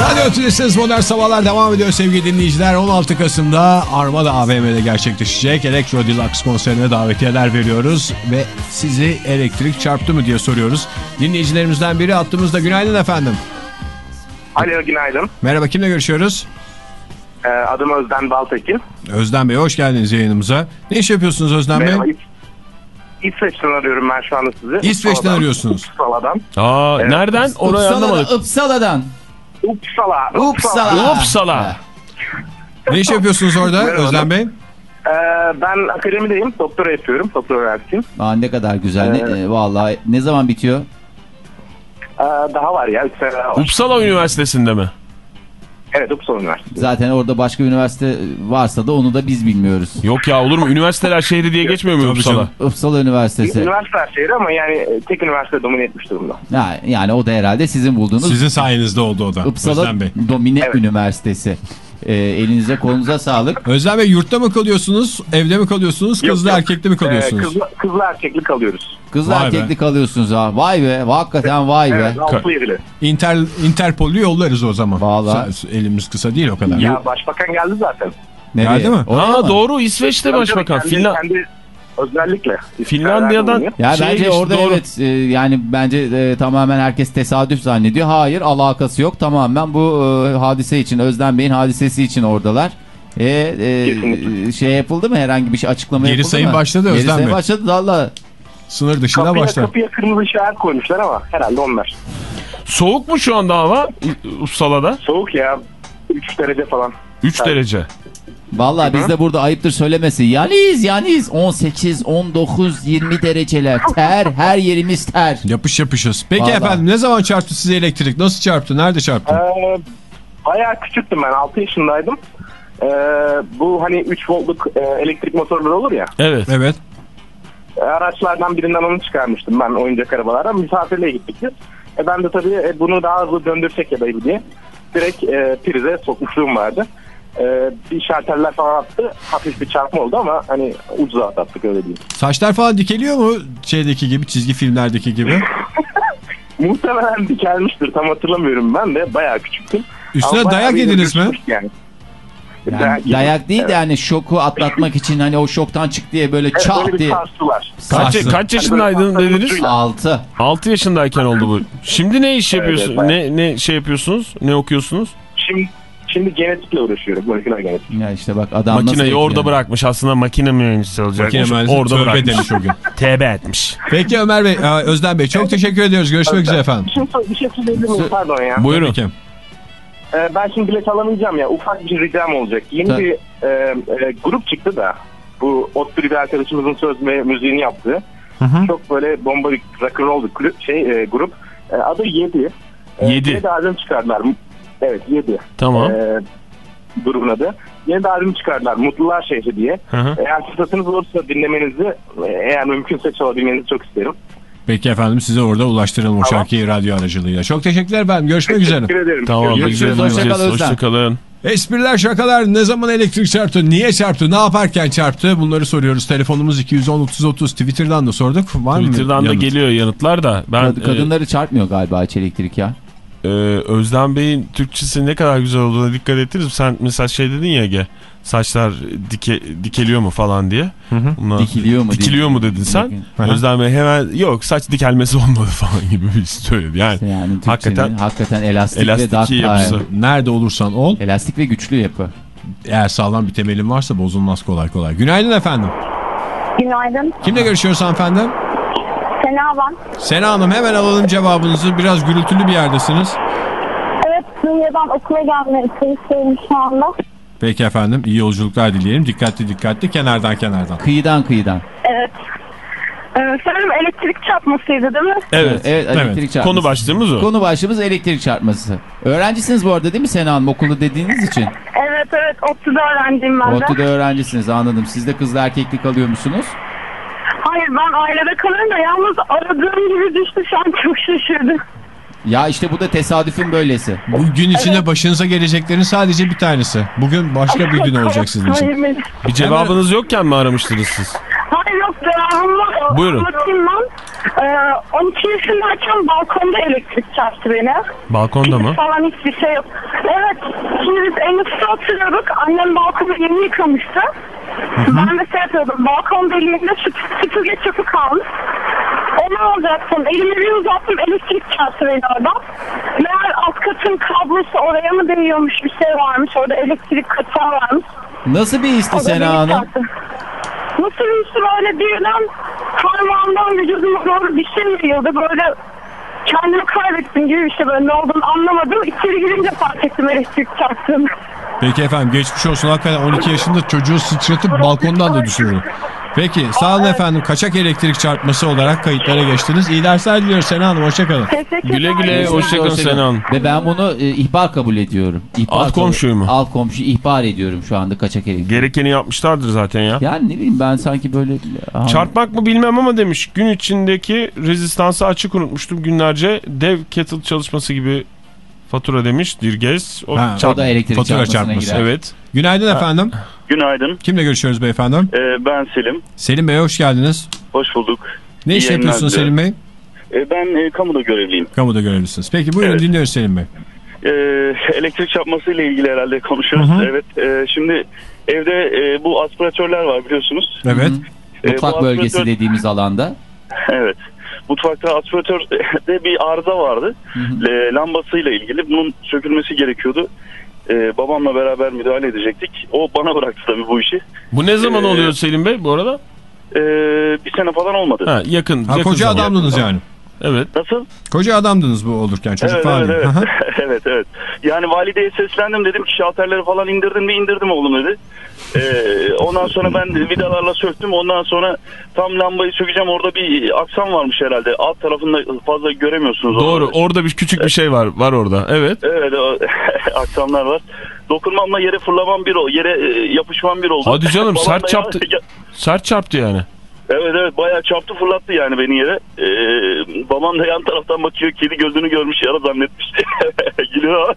Radyo Tülesi'niz Modern Sabahlar devam ediyor sevgili dinleyiciler. 16 Kasım'da Armada AVM'de gerçekleşecek Elektro Deluxe konserine davetiyeler veriyoruz. Ve sizi elektrik çarptı mı diye soruyoruz. Dinleyicilerimizden biri attığımızda günaydın efendim. Alo günaydın. Merhaba kimle görüşüyoruz? Ee, adım Özden Baltekin. Özden Bey hoş geldiniz yayınımıza. Ne iş yapıyorsunuz Özden Merhaba. Bey? İs- İsveç'ten arıyorum ben şu anda sizi. İsveç'ten Uppsala'dan. arıyorsunuz. Uppsala'dan. Aa, Evet. nereden? Orayı anlamadık. Uppsala'dan. Uppsala. Uppsala. Uppsala. Ne iş yapıyorsunuz orada Merhaba. Özden Bey? Ee, ben akademideyim. Doktora yapıyorum. Doktora öğrencisiyim. Aa, ne kadar güzel. Ne, Evet. e, vallahi ne zaman bitiyor? Ee, daha var ya. Daha var. Uppsala Üniversitesi'nde mi? Evet Uppsala Üniversitesi. Zaten orada başka üniversite varsa da onu da biz bilmiyoruz. Yok ya olur mu? Üniversiteler şehri diye geçmiyor mu Uppsala? Uppsala Üniversitesi. Üniversiteler şehri ama yani e, tek üniversite domine etmiş durumda. Ha, yani o da herhalde sizin bulduğunuz Sizin sayenizde oldu o da Uppsala. Domine Evet. Üniversitesi. Ee, elinize kolunuza sağlık. Özden Bey yurtta mı kalıyorsunuz? Evde mi kalıyorsunuz? Kızlı yok. erkekli mi kalıyorsunuz? Ee, kızlı, kızlı erkekli kalıyoruz. Kızlı Vay be. erkekli kalıyorsunuz ha. Vay be. Hakikaten vay be. Evet, yedili. Inter, Interpol'ü yollarız o zaman. Vallahi. Sa- Elimiz kısa değil o kadar. Ya başbakan geldi zaten. Nereye? Geldi mi? Aa doğru İsveç'te başbakan. Kendi, Finland kendi özellikle. Finlandiya'dan. Ya Şeye bence orada doğru. evet e, yani bence e, tamamen herkes tesadüf zannediyor. Hayır alakası yok. Tamamen bu e, hadise için Özlem Bey'in hadisesi için oradalar. E, e, Kesinlikle. şey yapıldı mı herhangi bir şey açıklama Geri yapıldı sayım mı? başladı Geri Özlem sayım Bey. başladı valla. Sınır dışına Kapıya, başlar. kapıya kırmızı işaret koymuşlar ama herhalde onlar. Soğuk mu şu anda hava İ- Uppsala'da? Soğuk ya. 3 derece falan. 3 Evet. derece. Valla biz de burada ayıptır söylemesi. Yaniz yaniz 18, 19, 20 dereceler ter her yerimiz ter. Yapış yapışız. Peki Vallahi. efendim ne zaman çarptı size elektrik? Nasıl çarptı? Nerede çarptı? Ee, bayağı küçüktüm ben 6 yaşındaydım. Ee, bu hani 3 voltluk e, elektrik motorları olur ya. Evet. Evet. E, araçlardan birinden onu çıkarmıştım ben oyuncak arabalardan. Misafirliğe gittik biz. E, ben de tabii e, bunu daha hızlı döndürsek ya da diye direkt e, prize sokmuşluğum vardı. E, bir şarteller falan attı. Hafif bir çarpma oldu ama hani ucuza atlattık öyle diyeyim. Saçlar falan dikeliyor mu şeydeki gibi çizgi filmlerdeki gibi? Muhtemelen dikelmiştir tam hatırlamıyorum ben de bayağı küçüktüm. Üstüne Ama dayak yediniz mi? Yani. Yani dayak değil de yani şoku atlatmak için hani o şoktan çık diye böyle Evet, çat diye. sarstılar. Kaç, kaç yaşındaydın Hani dediniz? ucuyla. 6. 6 yaşındayken oldu bu. Şimdi ne iş Evet, yapıyorsun? evet, ne ne şey yapıyorsunuz? Ne okuyorsunuz? Şimdi, şimdi genetikle uğraşıyorum. Moleküler genetik. Ya işte bak adam Makineyi orada yapıyor? bırakmış. Aslında makine mühendisi olacakmış. Makine mühendisi orada tövbe bırakmış. demiş o gün. TB etmiş. Peki Ömer Bey, Özlem Bey çok teşekkür ediyoruz. Görüşmek üzere efendim. Bir şey, bir şey söyleyebilir miyim? Pardon ya. Buyurun. Peki. Ee, ben şimdi bilet alamayacağım ya. Ufak bir ricam olacak. Yeni Tabii. bir e, e, grup çıktı da. Bu Ottur bir arkadaşımızın söz ve müziğini yaptığı. Çok böyle bomba bir rock and roll bir kulüp, şey, e, grup. E, adı Yedi. E, Yedi. Yeni de albüm çıkardılar. Evet Yedi. Tamam. E, grubun adı. Yeni de albüm çıkardılar. Mutlular Şehri diye. Hı hı. Eğer fırsatınız olursa dinlemenizi e, eğer mümkünse çalabilmenizi çok isterim. Peki efendim size orada ulaştıralım o Tamam. şarkıyı radyo aracılığıyla. Çok teşekkürler efendim. Görüşmek üzere. Teşekkür ederim. Tamam. Görüşürüz, Görüşürüz. hoşça kal Özlem. Hoşçakalın. Espriler şakalar ne zaman elektrik çarptı, niye çarptı, ne yaparken çarptı bunları soruyoruz. Telefonumuz 210-30-30 Twitter'dan da sorduk. Var mı? Twitter'dan da yanıt? geliyor yanıtlar da. Ben Kad- Kadınları çarpmıyor galiba elektrik ya. E, e, Özlem Bey'in Türkçesi ne kadar güzel olduğuna dikkat ettiniz. mi? Sen mesela şey dedin ya Ege. Saçlar dike, dikeliyor mu falan diye. Bundan- Dikiliyor mu? Dikiliyor mu dedin sen? Özlem Bey hemen yok saç dikelmesi olmadı falan gibi bir şey söyledi. Yani Yani Türkçenin Hakikaten- hakikaten, elastik, Elastik ve ductile. yapısı. Nerede olursan ol Elastik ve güçlü yapı. eğer sağlam bir temelin varsa bozulmaz kolay kolay. Günaydın efendim. Günaydın. Kimle görüşüyoruz hanımefendi? Sena ben. Sena Hanım hemen alalım cevabınızı. Biraz gürültülü bir yerdesiniz. Evet, Suriye'den okula gelmeye çalışıyorum şu anda. Peki efendim iyi yolculuklar dileyelim. Dikkatli dikkatli kenardan kenardan. Kıyıdan kıyıdan. Evet. Ee, sanırım elektrik çarpmasıydı değil mi? evet. Evet elektrik çarpması. Konu başlığımız o. Konu başlığımız elektrik çarpması. Öğrencisiniz bu arada değil mi Sena Hanım okulu dediğiniz için? Evet evet, ODTÜ'de öğrenciyim ben de. ODTÜ'de öğrencisiniz anladım. Siz de kızla erkeklik alıyor musunuz? Hayır ben ailede kalıyorum da yalnız aradığım gibi düştü şu an çok şaşırdım. Ya işte bu da tesadüfün böylesi. Bu gün içinde başınıza geleceklerin sadece bir tanesi. Bugün başka bir gün olacak sizin için. Bir cevabınız yokken mi aramıştınız siz? Hayır yok devamım var. Buyurun. Anlatayım ben. Ee, 12 yaşındayken balkonda elektrik çarptı beni. Balkonda mı? falan hiçbir şey yok. Evet. Şimdi biz en üstte oturuyorduk. Annem balkonu yeni yıkamıştı. Ben de şey yapıyordum. Balkon deliğinde süp- süpürge çöpü kalmış. Onu alacaktım. Elimi bir uzattım. Elektrik çarptı beni oradan. Meğer alt katın kablosu oraya mı değiyormuş bir şey varmış. Orada elektrik katağı varmış. Nasıl bir histi Sena Hanım? Bir his böyle birden parmağımdan vücuduma doğru bir şey yayıldı. Böyle kendimi kaybettim gibi bir şey böyle ne olduğunu anlamadım. İçeri girince fark ettim elektrik çarptığını. Peki efendim geçmiş olsun. Hakikaten 12 yaşında çocuğu sıçratıp balkondan da düşürür. Peki sağ olun efendim. Kaçak elektrik çarpması olarak kayıtlara geçtiniz. İyi dersler diliyoruz Sena Hanım. Hoşçakalın. Güle güle hoşçakalın. Sena Hanım. Ve ben bunu e, ihbar kabul ediyorum. İhbar Alt komşuyu mu? Alt komşu ihbar ediyorum şu anda kaçak elektrik. Gerekeni yapmışlardır zaten ya. Yani ne bileyim ben sanki böyle... Aha. Çarpmak mı bilmem ama demiş. Gün içindeki rezistansı açık unutmuştum günlerce. Dev kettle çalışması gibi fatura demiş Dirgez. O Ha, çarp- O da elektrik Fatura çarpmasına çarpması. girer. Evet. Günaydın efendim. Günaydın. Kimle görüşüyoruz beyefendi? Ee, ben Selim. Selim Bey hoş geldiniz. Hoş bulduk. Ne İyi iş yapıyorsunuz Selim. Bey? Ee, ben e, kamuda görevliyim. Kamuda görevlisiniz. Peki buyurun Evet. dinliyoruz Selim Bey. Ee, elektrik çarpmasıyla ilgili herhalde konuşuyoruz. Hı hı. Evet. e, şimdi evde e, bu aspiratörler var biliyorsunuz. Evet. Ee, Mutfak bu bölgesi aspiratör- dediğimiz alanda. Evet. Mutfakta aspiratörde bir arıza vardı. E, lambasıyla ilgili. Bunun sökülmesi gerekiyordu. Ee, babamla beraber müdahale edecektik. O bana bıraktı tabii bu işi. Bu ne zaman Ee, oluyor Selim Bey bu arada? Ee, bir sene falan olmadı. Ha, yakın. Ha, yakın koca zaman. adamdınız yani. Evet. Nasıl? Koca adamdınız bu olurken çocuk Evet, falan evet, evet. Evet evet. Yani valideye seslendim dedim ki şalterleri falan indirdin mi indirdim oğlum dedi. Ee, ondan sonra ben vidalarla söktüm. Ondan sonra tam lambayı sökeceğim. Orada bir aksam varmış herhalde. Alt tarafında fazla göremiyorsunuz. Doğru. orada. Orada bir küçük bir şey var. Var orada. Evet. Evet o, aksamlar var. Dokunmamla yere fırlamam bir o. Yere e, yapışmam bir oldu. Hadi canım, sert çarptı. ya- Sert çarptı yani. Evet evet bayağı çarptı fırlattı yani beni yere. Ee, babam da yan taraftan bakıyor kedi gözünü görmüş yara zannetmiş. Gülüyor.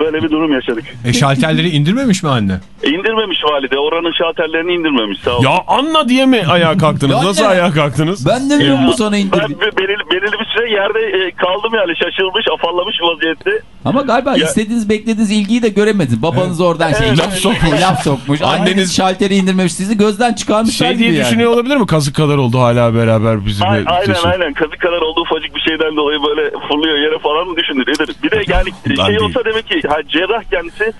Böyle bir durum yaşadık. E şalterleri indirmemiş mi anne? E, indirmemiş valide oranın şalterlerini indirmemiş sağ ol. Ya Anna diye mi ayağa kalktınız? Ya Nasıl anne. ayağa kalktınız? Ben de diyorum bu sana Ben indirdi. be- belirli, belirli bir süre yerde e, kaldım yani şaşırmış afallamış vaziyette. Ama galiba Ya- istediğiniz beklediğiniz ilgiyi de göremediniz. Babanız oradan şey Evet. laf sokmuş. laf sokmuş. Anneniz şalteri indirmemiş sizi gözden çıkarmışlar Şey diye yani. düşünüyor olabilir mi? Kazık kadar oldu hala beraber bizimle. Ay- aynen sesi. aynen kazık kadar olduğu ufacık bir şeyden dolayı böyle fırlıyor yere falan mı düşündü nedir? Bir de yani Ben şey olsa demek ki ha, cerrah kendisi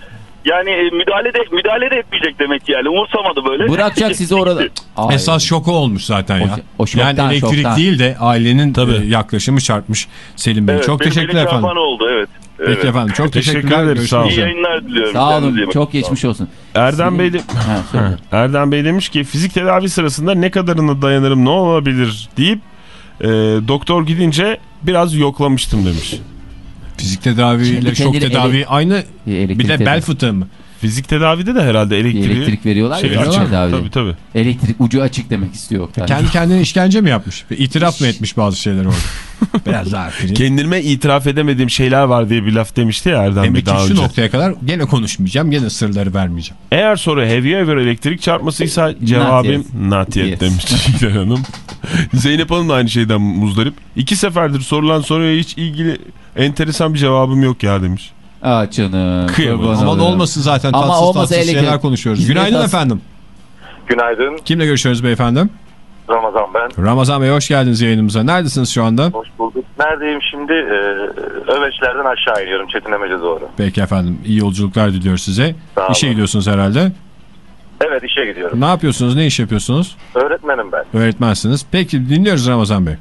yani e, müdahale de müdahale de etmeyecek demek ki yani umursamadı böyle. Bırakacak sizi orada. Ay. Esas şoku olmuş zaten ya. O- o şoktan, yani elektrik şoktan. değil de ailenin e, yaklaşımı çarpmış Selim Bey. Evet, çok benim teşekkürler efendim. oldu evet. Peki Evet. efendim çok Teşekkür teşekkürler. Görüşmek sağ olun. İyi yayınlar diliyorum. Sağ olun. Çok geçmiş olsun. Erdem Bey, de, Ha. Erdem Bey demiş ki fizik tedavi sırasında ne kadarını dayanırım ne olabilir deyip e, doktor gidince biraz yoklamıştım demiş. Fizik tedaviyle şok tedavi aynı. Bir de bel fıtığı mı? Fizik tedavide de herhalde elektriği Elektrik veriyorlar ya, şey fizik açık. tedavide. Tabii tabii. Elektrik ucu açık demek istiyor Oktay. Kendi kendine işkence mi yapmış? İtiraf mı etmiş bazı şeyler orada? Biraz daha film. Kendime itiraf edemediğim şeyler var diye bir laf demişti ya Erdem Bey Demek ki daha şu önce. noktaya kadar gene konuşmayacağım. Gene sırları vermeyeceğim. Eğer soru have you ever elektrik çarpmasıysa cevabım yet. not yet Yes. demiş Çiğdem Hanım. Zeynep Hanım da aynı şeyden muzdarip. İki seferdir sorulan soruya hiç ilgili enteresan bir cevabım yok ya demiş. Aa canım. Kıyamam. Aman olmasın zaten Ama tatsız olmasa tatsız şeyler konuşuyoruz. Hizmet Günaydın tas- efendim. Günaydın. Kimle görüşüyoruz beyefendi? Ramazan ben. Ramazan Bey hoş geldiniz yayınımıza. Neredesiniz şu anda? Hoş bulduk. Neredeyim şimdi? Ee, Öveçlerden aşağı iniyorum Çetinemece doğru. Peki efendim. İyi yolculuklar diliyoruz size. Sağ olun. İşe gidiyorsunuz herhalde. Evet işe gidiyorum. Ne yapıyorsunuz? Ne iş yapıyorsunuz? Öğretmenim ben. Öğretmensiniz. Peki dinliyoruz Ramazan Bey.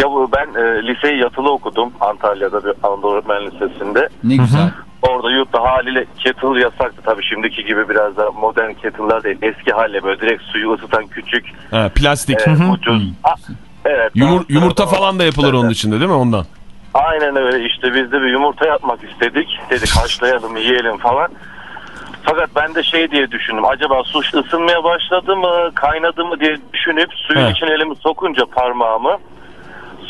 Ya bu ben e, liseyi yatılı okudum Antalya'da bir Anadolu Öğretmen Lisesi'nde. Ne güzel. Orada yurtta haliyle kettle yasaktı tabii şimdiki gibi biraz da modern kettle'lar değil. Eski haliyle böyle direkt suyu ısıtan küçük, Ha, plastik. e, ucuz. A- evet. Yumur- yumurta falan da yapılır onun içinde değil mi ondan? Aynen öyle işte biz de bir yumurta yapmak istedik. Dedik haşlayalım yiyelim falan. Fakat ben de şey diye düşündüm. Acaba su ısınmaya başladı mı kaynadı mı diye düşünüp suyun He. içine elimi sokunca parmağımı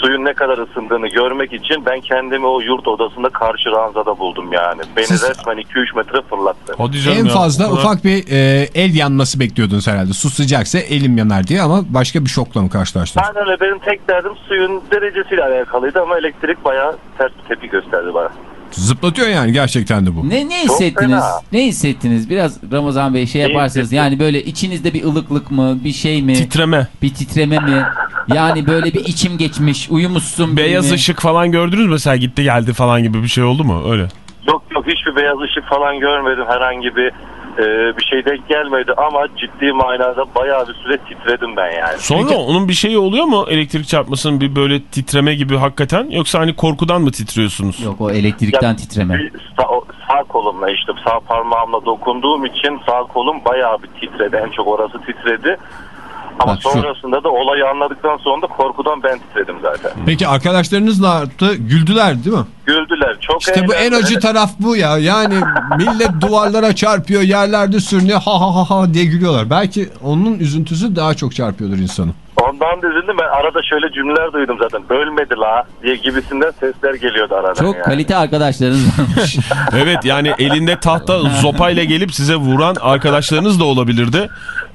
suyun ne kadar ısındığını görmek için ben kendimi o yurt odasında karşı ranzada buldum yani. Beni Siz- resmen 2-3 metre fırlattı. En ya, fazla kadar. ufak bir e, el yanması bekliyordunuz herhalde. Su sıcaksa elim yanar diye ama başka bir şokla mı karşılaştınız? Aynen öyle benim tek derdim suyun derecesiyle alakalıydı ama elektrik bayağı ters bir tepki gösterdi bana. Zıplatıyor yani gerçekten de bu. Ne ne hissettiniz? Ne hissettiniz? Biraz Ramazan Bey şey yaparsanız yani böyle içinizde bir ılıklık mı, bir şey mi, Titreme. bir titreme mi? Yani böyle bir içim geçmiş, uyumuşsun. Beyaz mi? ışık falan gördünüz mü? Mesela gitti geldi falan gibi bir şey oldu mu? Öyle. Yok yok hiçbir beyaz ışık falan görmedim. Herhangi bir e, bir şey denk gelmedi ama ciddi manada bayağı bir süre titredim ben yani. Sonra onun bir şeyi oluyor mu? Elektrik çarpmasının bir böyle titreme gibi hakikaten? Yoksa hani korkudan mı titriyorsunuz? Yok o elektrikten Ya, titreme. Sağ, sağ kolumla işte sağ parmağımla dokunduğum için sağ kolum bayağı bir titredi. En çok orası titredi. Ama Bak şu- sonrasında da olayı anladıktan sonra da korkudan ben titredim zaten. Peki arkadaşlarınız ne yaptı? Güldüler değil mi? Güldüler. Çok İşte bu en acı taraf bu ya. Yani millet duvarlara çarpıyor, yerlerde sürünüyor ha ha ha ha diye gülüyorlar. Belki onun üzüntüsü daha çok çarpıyordur insanı. Ondan da üzüldüm. Ben arada şöyle cümleler duydum zaten. Ölmedi la diye gibisinden sesler geliyordu aradan. Çok yani. kalite arkadaşlarınız varmış. Evet yani elinde tahta zopayla gelip size vuran arkadaşlarınız da olabilirdi.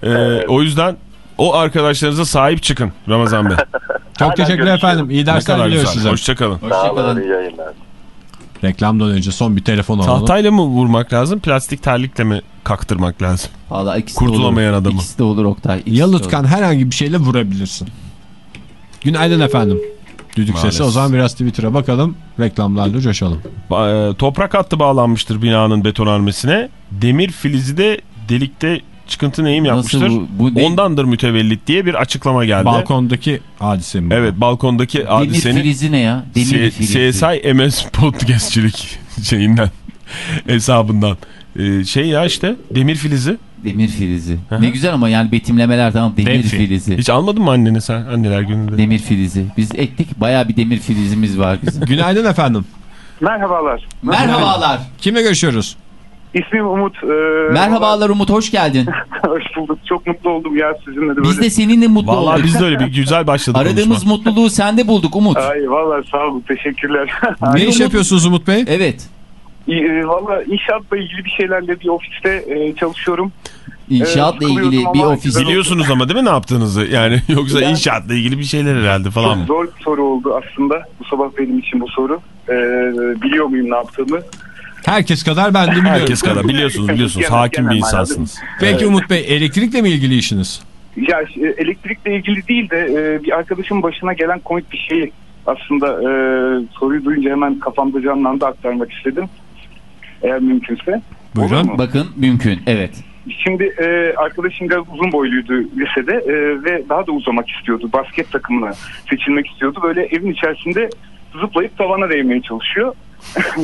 Ee, O yüzden o arkadaşlarınıza sahip çıkın Ramazan Bey. Çok Hala teşekkürler görüşürüz. efendim. İyi dersler diliyoruz size. Hoşçakalın. Hoşçakalın. iyi yayınlar. Reklamdan önce son bir telefon alalım. Tahtayla mı vurmak lazım? Plastik terlikle mi kaktırmak lazım? Valla ikisi Kurtulamayan olur. adamı. İkisi de olur Oktay. ikisi Yalıtkan olur. herhangi bir şeyle vurabilirsin. Günaydın efendim. Düdük Maalesef. sesi. O zaman biraz Twitter'a bakalım. Reklamlarla coşalım. Ba- e, Toprak hattı bağlanmıştır binanın betonarmesine. Demir filizi de delikte çıkıntı neyim Nasıl yapmıştır. bu- bu ne- Ondandır mütevellit diye bir açıklama geldi. Balkondaki hadise mi? Evet balkondaki Demir hadisenin filizi ne ya? Demir filizi. CSI MS podcastçilik şeyinden hesabından. Ee, şey ya işte demir filizi. Demir filizi. Hı hı. Ne güzel ama yani betimlemeler tamam demir Demfi. filizi. Hiç almadın mı annene sen anneler gününde? Demir filizi. Biz ektik bayağı bir demir filizimiz var bizim. Günaydın efendim. Merhabalar. Merhabalar. Kimle görüşüyoruz? İsmim Umut. Ee, Merhabalar Umut hoş geldin. Hoş bulduk. Çok mutlu oldum ya sizinle de böyle. Biz de seninle mutlu Vallahi olduk. biz de öyle bir güzel başladık Aradığımız konuşma. mutluluğu sende bulduk Umut. Ay valla sağ olun. Teşekkürler. Ne iş yapıyorsunuz Umut Bey? Evet. e, valla inşaatla ilgili bir şeylerle bir ofiste e, çalışıyorum. İnşaatla Evet, ilgili bir ofis. Biliyorsunuz ama değil mi ne yaptığınızı? Yani yoksa Yani- inşaatla ilgili bir şeyler herhalde falan mı? Zor bir soru oldu aslında. Bu sabah benim için bu soru. Ee, biliyor muyum ne yaptığımı? Herkes kadar ben de biliyorum. Herkes kadar biliyorsunuz biliyorsunuz. Genel- Hakim bir insansınız. Peki Umut Bey elektrikle mi ilgili işiniz? Ya e, elektrikle ilgili değil de e, bir arkadaşımın başına gelen komik bir şeyi aslında e, soruyu duyunca hemen kafamda canlandı aktarmak istedim. Eğer mümkünse. Buyurun. Bakın mümkün. Evet. Şimdi e, arkadaşım biraz uzun boyluydu lisede e, ve daha da uzamak istiyordu. Basket takımına seçilmek istiyordu. Böyle evin içerisinde zıplayıp tavana değmeye çalışıyor.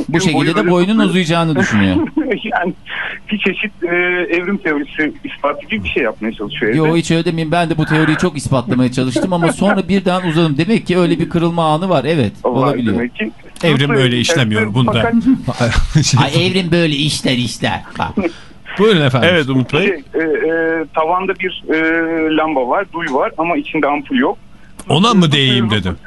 Bu şekilde Boyu de böyle boynun zıplıyor. uzayacağını düşünüyor. yani bir çeşit e, evrim teorisi ispatı gibi bir şey yapmaya çalışıyor. Yo evde. hiç öyle demeyeyim. Ben de bu teoriyi çok ispatlamaya çalıştım ama sonra birden uzadım. Demek ki öyle bir kırılma anı var. Evet Var olabiliyor. demek ki. Evrim Zıplıyor öyle içerisinde işlemiyor bunda. fakat Ay evrim böyle işler işler. Buyurun efendim. Evet Umut Bey. şey, e, e, tavanda bir e, lamba var, duy var ama içinde ampul yok. Ona mı değeyim dedim.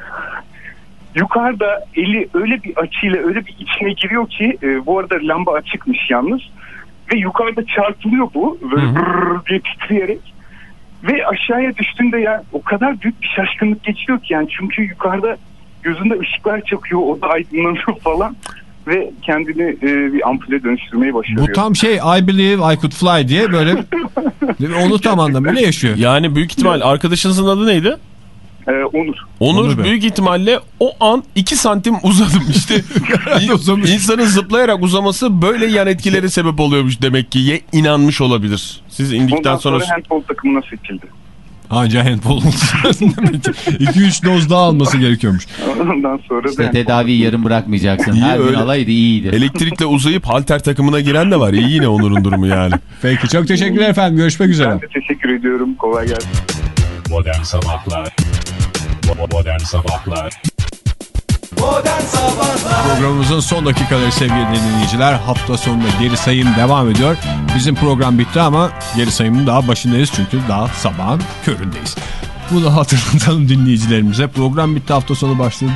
Yukarıda eli öyle bir açıyla öyle bir içine giriyor ki e, bu arada lamba açıkmış yalnız. Ve yukarıda çarpılıyor bu. Böyle brrr diye titreyerek. Ve aşağıya düştüğünde ya o kadar büyük bir şaşkınlık geçiyor ki yani. Çünkü yukarıda gözünde ışıklar çakıyor o da aydınlanıyor falan. Ve kendini e, bir ampule dönüştürmeyi başarıyor. Bu tam şey I believe I could fly diye böyle onu tam anlamıyla yaşıyor. Yani büyük ihtimal arkadaşınızın adı neydi? E, Onur. Onur, büyük ihtimalle o an 2 santim uzadım işte. İnsanın zıplayarak uzaması böyle yan etkileri sebep oluyormuş demek ki. Ye, inanmış olabilir. Siz indikten Ondan sonra... sonra handball takımına seçildi. Anca handball olsun. 2-3 doz daha alması gerekiyormuş. Ondan sonra İşte da tedaviyi yarım bırakmayacaksın. İyi, Her gün öyle. alaydı iyiydi. Elektrikle uzayıp halter takımına giren de var. İyi yine Onur'un durumu yani. Peki çok teşekkürler efendim. Görüşmek üzere. ben de teşekkür ediyorum. Kolay gelsin. Modern Sabahlar Bo- Modern Sabahlar Programımızın son dakikaları sevgili dinleyiciler. Hafta sonunda geri sayım devam ediyor. Bizim program bitti ama geri sayımın daha başındayız çünkü daha sabahın köründeyiz. Bunu hatırlatalım dinleyicilerimize. Program bitti hafta sonu başladı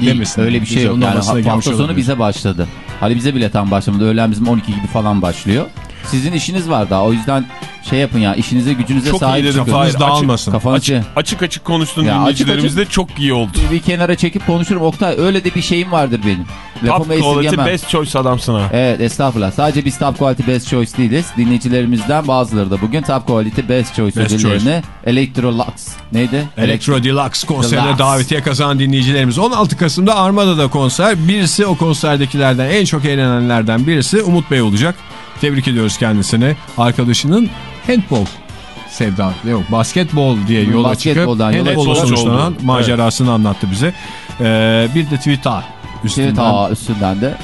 Değil, demesin. öyle bir şey yok. Yani hafta sonu bize başladı. Hadi bize bile tam başlamadı. Öğlen bizim 12 gibi falan başlıyor. Sizin işiniz var daha. O yüzden şey yapın ya işinize gücünüze Çok sahip çıkın. Hayır, Kafanız dağılmasın. Kafanızı Açık açık konuştun Ya, dinleyicilerimiz açık de çok iyi oldu. bir kenara çekip konuşurum. Oktay öyle de bir şeyim vardır benim. Top quality best choice adamsın ha. Evet estağfurullah. Sadece biz Top Quality Best Choice değiliz. Dinleyicilerimizden bazıları da bugün Top Quality Best Choice Best ödüllerini Electrolux neydi? Electro Deluxe konserine Deluxe. davetiye kazanan dinleyicilerimiz. 16 Kasım'da Armada'da konser. Birisi o konserdekilerden en çok eğlenenlerden birisi Umut Bey olacak. Tebrik ediyoruz kendisini. Arkadaşının handball sevda yok basketbol diye yola çıkıp Basketboldan çıkıp- sonuçlanan Evet. macerasını anlattı bize. Ee, bir de Twitter üstünden Evet aa, üstünden de.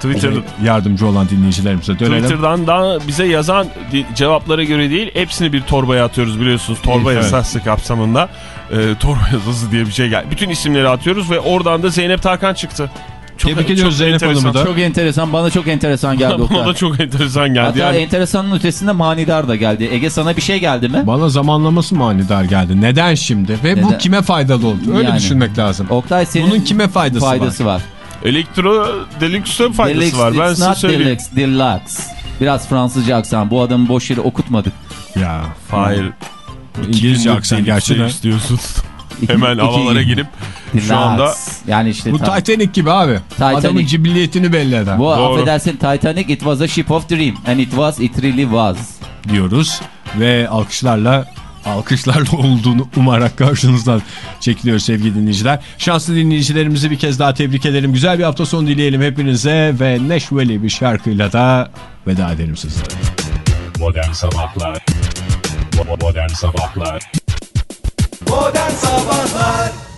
Twitter, yardımcı olan dinleyicilerimize dönelim. Twitter'dan da bize yazan cevaplara göre değil hepsini bir torbaya atıyoruz biliyorsunuz. Torba Evet. yasası kapsamında. Ee, torba yasası diye bir şey geldi. Bütün isimleri atıyoruz ve oradan da Zeynep Tarkan çıktı. Çok, Tebrik ediyoruz Zeynep. Hanım'ı da. Çok enteresan bana çok enteresan geldi Bana Oktay. da çok enteresan geldi. Hatta yani. enteresanın ötesinde manidar da geldi. Ege sana bir şey geldi mi? Bana zamanlaması manidar geldi. Neden şimdi? Ve bu Neden? kime faydalı oldu? Öyle Yani. düşünmek lazım. Oktay senin Bunun kime faydası, faydası var. Elektro Deluxe'e faydası Deluxe, var. Ben size söyleyeyim. deluxe, deluxe. Biraz Fransızca aksan. Bu adamı boş yere okutmadık. var? Ya. Hayır. İngilizce aksan gerçekten. istiyorsun. Hemen havalara girip şu anda Yani işte Bu tam- Titanic gibi abi. Titanic. Adamın cibiliyetini belli eden. bu Doğru. affedersin Titanic it was a ship of dream and it was it really was. diyoruz. Ve alkışlarla alkışlarla olduğunu umarak karşınızdan çekiliyor sevgili dinleyiciler. Şanslı dinleyicilerimizi bir kez daha tebrik edelim. Güzel bir hafta sonu dileyelim hepinize ve neşveli bir şarkıyla da veda edelim sizlere. Modern Sabahlar Modern Sabahlar Modern Sabahlar